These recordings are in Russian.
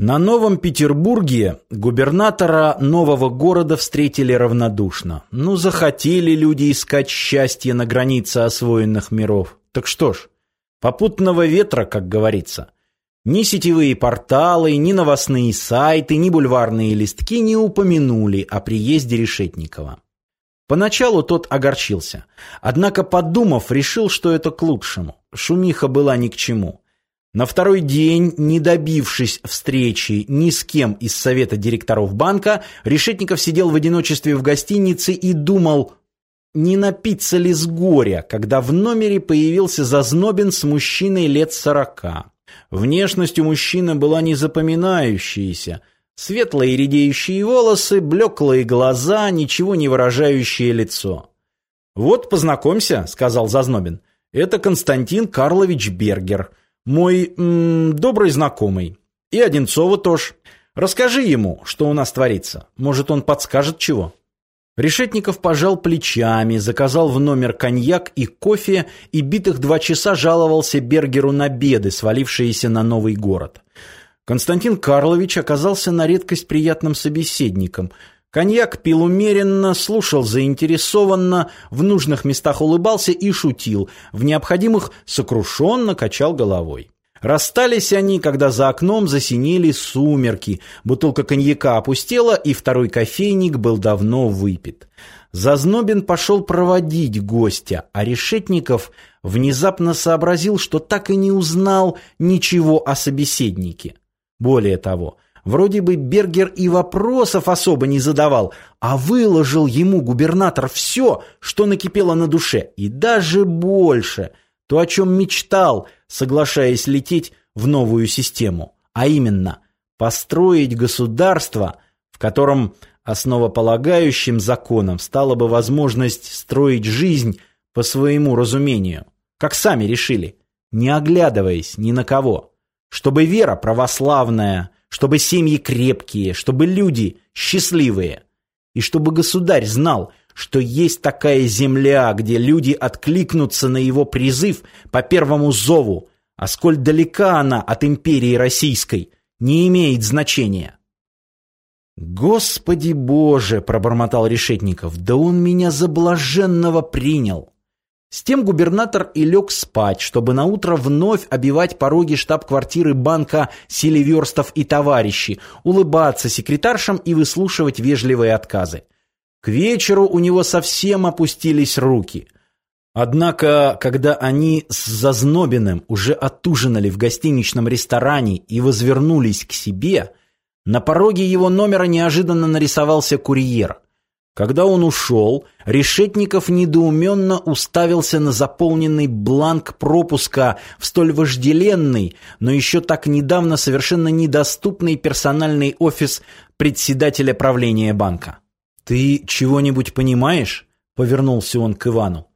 На Новом Петербурге губернатора нового города встретили равнодушно. Ну, захотели люди искать счастье на границе освоенных миров. Так что ж, попутного ветра, как говорится. Ни сетевые порталы, ни новостные сайты, ни бульварные листки не упомянули о приезде Решетникова. Поначалу тот огорчился. Однако, подумав, решил, что это к лучшему. Шумиха была ни к чему. На второй день, не добившись встречи ни с кем из совета директоров банка, Решетников сидел в одиночестве в гостинице и думал, не напиться ли с горя, когда в номере появился Зазнобин с мужчиной лет сорока. Внешность у мужчины была незапоминающаяся. Светлые редеющие волосы, блеклые глаза, ничего не выражающее лицо. «Вот, познакомься», — сказал Зазнобин. «Это Константин Карлович Бергер». Мой м, добрый знакомый. И Одинцова тоже. Расскажи ему, что у нас творится. Может, он подскажет чего. Решетников пожал плечами, заказал в номер коньяк и кофе и битых два часа жаловался Бергеру на беды, свалившиеся на новый город. Константин Карлович оказался на редкость приятным собеседником – Коньяк пил умеренно, слушал заинтересованно, в нужных местах улыбался и шутил, в необходимых сокрушенно качал головой. Расстались они, когда за окном засинели сумерки, бутылка коньяка опустела, и второй кофейник был давно выпит. Зазнобин пошел проводить гостя, а Решетников внезапно сообразил, что так и не узнал ничего о собеседнике. Более того, Вроде бы Бергер и вопросов особо не задавал, а выложил ему губернатор все, что накипело на душе, и даже больше, то, о чем мечтал, соглашаясь лететь в новую систему, а именно построить государство, в котором основополагающим законом стала бы возможность строить жизнь по своему разумению, как сами решили, не оглядываясь ни на кого, чтобы вера православная – чтобы семьи крепкие, чтобы люди счастливые. И чтобы государь знал, что есть такая земля, где люди откликнутся на его призыв по первому зову, а сколь далека она от империи российской, не имеет значения. «Господи Боже!» — пробормотал Решетников. «Да он меня за блаженного принял!» С тем губернатор и лег спать, чтобы наутро вновь обивать пороги штаб-квартиры банка Селиверстов и товарищи, улыбаться секретаршам и выслушивать вежливые отказы. К вечеру у него совсем опустились руки. Однако, когда они с Зазнобиным уже отужинали в гостиничном ресторане и возвернулись к себе, на пороге его номера неожиданно нарисовался курьер – когда он ушел, Решетников недоуменно уставился на заполненный бланк пропуска в столь вожделенный, но еще так недавно совершенно недоступный персональный офис председателя правления банка. «Ты чего-нибудь понимаешь?» — повернулся он к Ивану.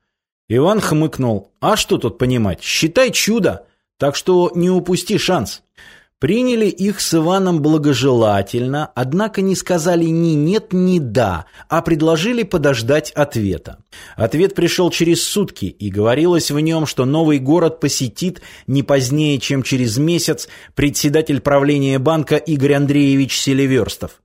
Иван хмыкнул. «А что тут понимать? Считай чудо! Так что не упусти шанс!» Приняли их с Иваном благожелательно, однако не сказали ни нет, ни да, а предложили подождать ответа. Ответ пришел через сутки, и говорилось в нем, что новый город посетит не позднее, чем через месяц председатель правления банка Игорь Андреевич Селиверстов.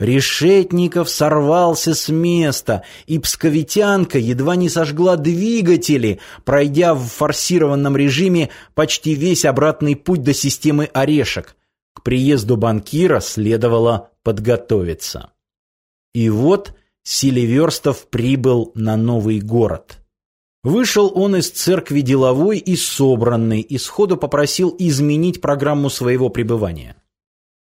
Решетников сорвался с места, и псковитянка едва не сожгла двигатели, пройдя в форсированном режиме почти весь обратный путь до системы орешек. К приезду банкира следовало подготовиться. И вот Селиверстов прибыл на новый город. Вышел он из церкви деловой и собранный, и сходу попросил изменить программу своего пребывания.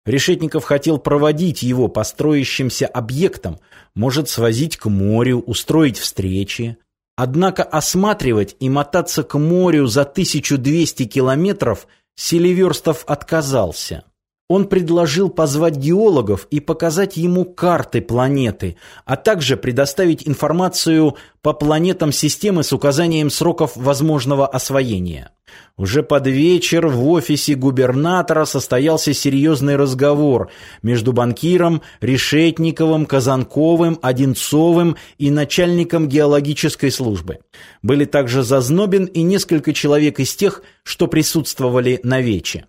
Решетников хотел проводить его по строящимся объектам, может свозить к морю, устроить встречи. Однако осматривать и мотаться к морю за 1200 километров Селиверстов отказался. Он предложил позвать геологов и показать ему карты планеты, а также предоставить информацию по планетам системы с указанием сроков возможного освоения. Уже под вечер в офисе губернатора состоялся серьезный разговор между банкиром Решетниковым, Казанковым, Одинцовым и начальником геологической службы. Были также Зазнобин и несколько человек из тех, что присутствовали на вече.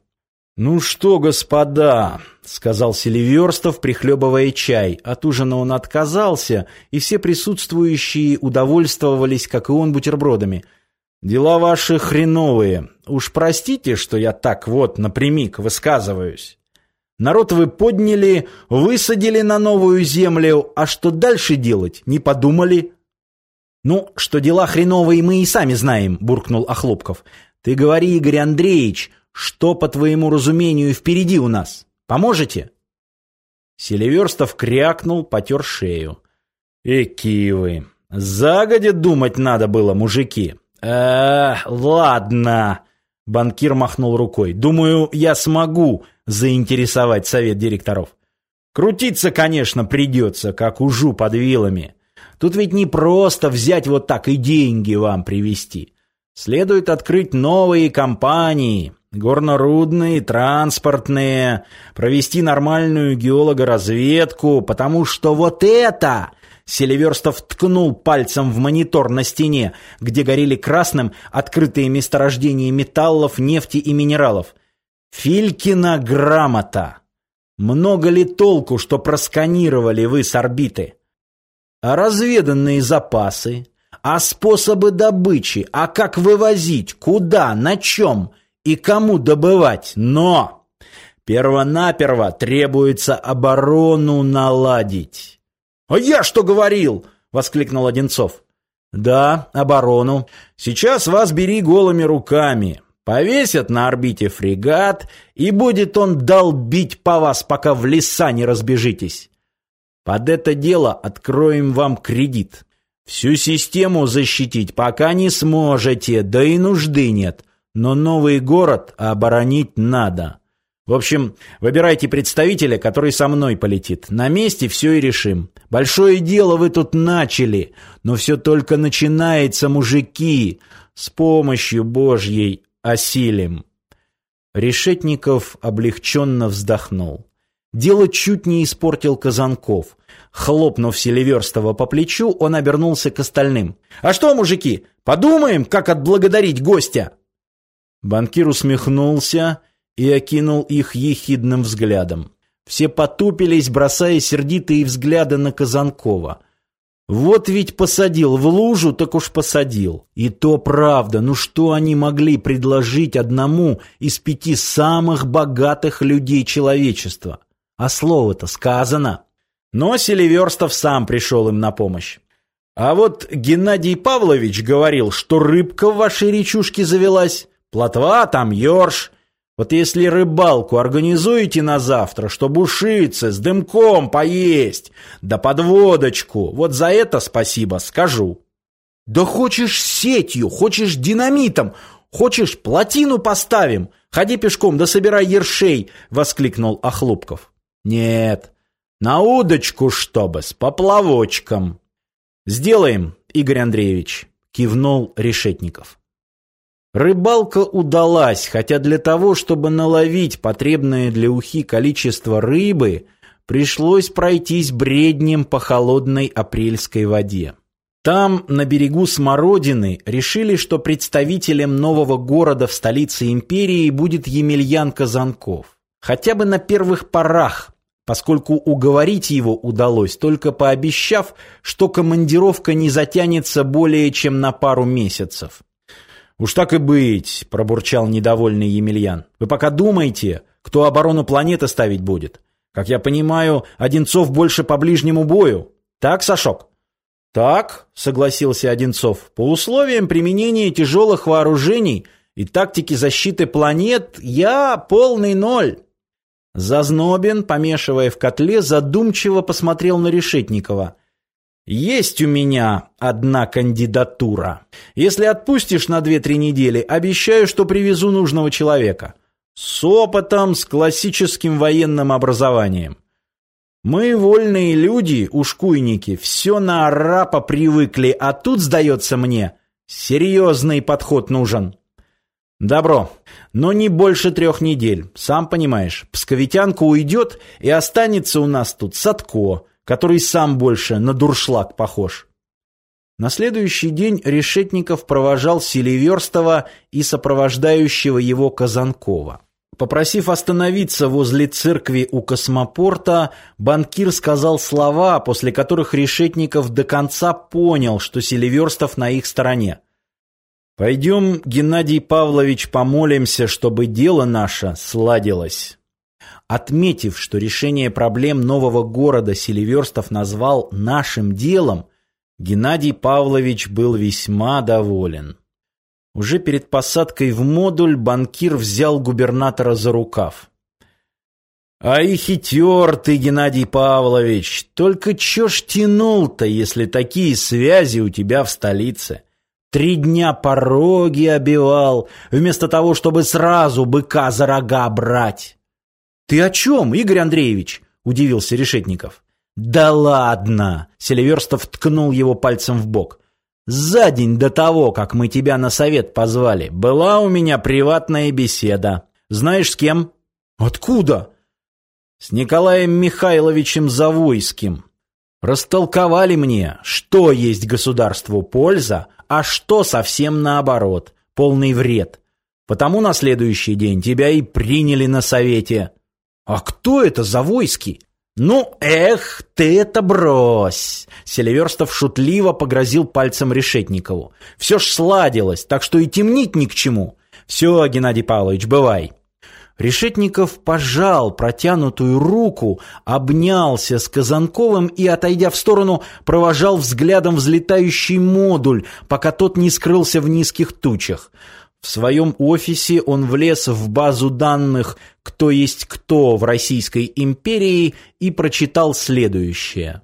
«Ну что, господа?» — сказал Селиверстов, прихлебывая чай. От ужина он отказался, и все присутствующие удовольствовались, как и он, бутербродами. «Дела ваши хреновые. Уж простите, что я так вот напрямик высказываюсь. Народ вы подняли, высадили на новую землю, а что дальше делать, не подумали?» «Ну, что дела хреновые мы и сами знаем», — буркнул Охлопков. «Ты говори, Игорь Андреевич, что, по твоему разумению, впереди у нас? Поможете?» Селиверстов крякнул, потер шею. «Эки вы! Загодя думать надо было, мужики!» «Э, ладно!» Банкир махнул рукой. «Думаю, я смогу заинтересовать совет директоров. Крутиться, конечно, придется, как ужу под вилами. Тут ведь не просто взять вот так и деньги вам привезти. Следует открыть новые компании, горнорудные, транспортные, провести нормальную геологоразведку, потому что вот это... Селиверстов ткнул пальцем в монитор на стене, где горели красным открытые месторождения металлов, нефти и минералов. Филькина грамота. Много ли толку, что просканировали вы с орбиты? А разведанные запасы? А способы добычи? А как вывозить? Куда? На чем? И кому добывать, но первонаперво требуется оборону наладить. «А я что говорил?» — воскликнул Одинцов. «Да, оборону. Сейчас вас бери голыми руками. Повесят на орбите фрегат, и будет он долбить по вас, пока в леса не разбежитесь. Под это дело откроем вам кредит. Всю систему защитить пока не сможете, да и нужды нет но новый город оборонить надо. В общем, выбирайте представителя, который со мной полетит. На месте все и решим. Большое дело вы тут начали, но все только начинается, мужики. С помощью Божьей осилим. Решетников облегченно вздохнул. Дело чуть не испортил Казанков. Хлопнув Селиверстова по плечу, он обернулся к остальным. «А что, мужики, подумаем, как отблагодарить гостя?» Банкир усмехнулся и окинул их ехидным взглядом. Все потупились, бросая сердитые взгляды на Казанкова. Вот ведь посадил в лужу, так уж посадил. И то правда, ну что они могли предложить одному из пяти самых богатых людей человечества? А слово-то сказано. Но Селиверстов сам пришел им на помощь. А вот Геннадий Павлович говорил, что рыбка в вашей речушке завелась. Плотва там, ёрш. Вот если рыбалку организуете на завтра, чтобы ушиться, с дымком поесть, да подводочку, вот за это спасибо скажу. Да хочешь сетью, хочешь динамитом, хочешь плотину поставим, ходи пешком да собирай ершей, воскликнул Охлупков. Нет, на удочку чтобы, с поплавочком. Сделаем, Игорь Андреевич, кивнул Решетников. Рыбалка удалась, хотя для того, чтобы наловить потребное для ухи количество рыбы, пришлось пройтись бреднем по холодной апрельской воде. Там, на берегу Смородины, решили, что представителем нового города в столице империи будет Емельян Казанков. Хотя бы на первых порах, поскольку уговорить его удалось, только пообещав, что командировка не затянется более чем на пару месяцев. «Уж так и быть», — пробурчал недовольный Емельян. «Вы пока думайте, кто оборону планеты ставить будет. Как я понимаю, Одинцов больше по ближнему бою. Так, Сашок?» «Так», — согласился Одинцов, — «по условиям применения тяжелых вооружений и тактики защиты планет я полный ноль». Зазнобин, помешивая в котле, задумчиво посмотрел на Решетникова. Есть у меня одна кандидатура. Если отпустишь на две-три недели, обещаю, что привезу нужного человека. С опытом, с классическим военным образованием. Мы, вольные люди, ушкуйники, все на арапа привыкли, а тут, сдается мне, серьезный подход нужен. Добро, но не больше трех недель. Сам понимаешь, псковитянка уйдет, и останется у нас тут Садко, который сам больше на дуршлаг похож. На следующий день Решетников провожал Селиверстова и сопровождающего его Казанкова. Попросив остановиться возле церкви у космопорта, банкир сказал слова, после которых Решетников до конца понял, что Селиверстов на их стороне. «Пойдем, Геннадий Павлович, помолимся, чтобы дело наше сладилось». Отметив, что решение проблем нового города Селиверстов назвал «нашим делом», Геннадий Павлович был весьма доволен. Уже перед посадкой в модуль банкир взял губернатора за рукав. «А и хитер ты, Геннадий Павлович! Только чё ж тянул-то, если такие связи у тебя в столице? Три дня пороги обивал, вместо того, чтобы сразу быка за рога брать!» «Ты о чем, Игорь Андреевич?» – удивился Решетников. «Да ладно!» – Селиверстов ткнул его пальцем в бок. За день до того, как мы тебя на совет позвали, была у меня приватная беседа. Знаешь, с кем? Откуда? С Николаем Михайловичем Завойским. Растолковали мне, что есть государству польза, а что совсем наоборот, полный вред. Потому на следующий день тебя и приняли на совете. А кто это Завойский? «Ну, эх, ты это брось!» Селиверстов шутливо погрозил пальцем Решетникову. «Все ж сладилось, так что и темнить ни к чему. Все, Геннадий Павлович, бывай». Решетников пожал протянутую руку, обнялся с Казанковым и, отойдя в сторону, провожал взглядом взлетающий модуль, пока тот не скрылся в низких тучах. В своем офисе он влез в базу данных «Кто есть кто» в Российской империи и прочитал следующее.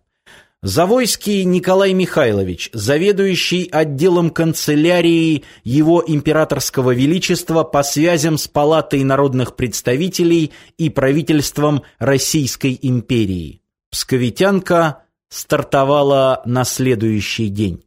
Завойский Николай Михайлович, заведующий отделом канцелярии Его Императорского Величества по связям с Палатой народных представителей и правительством Российской империи. Псковитянка стартовала на следующий день.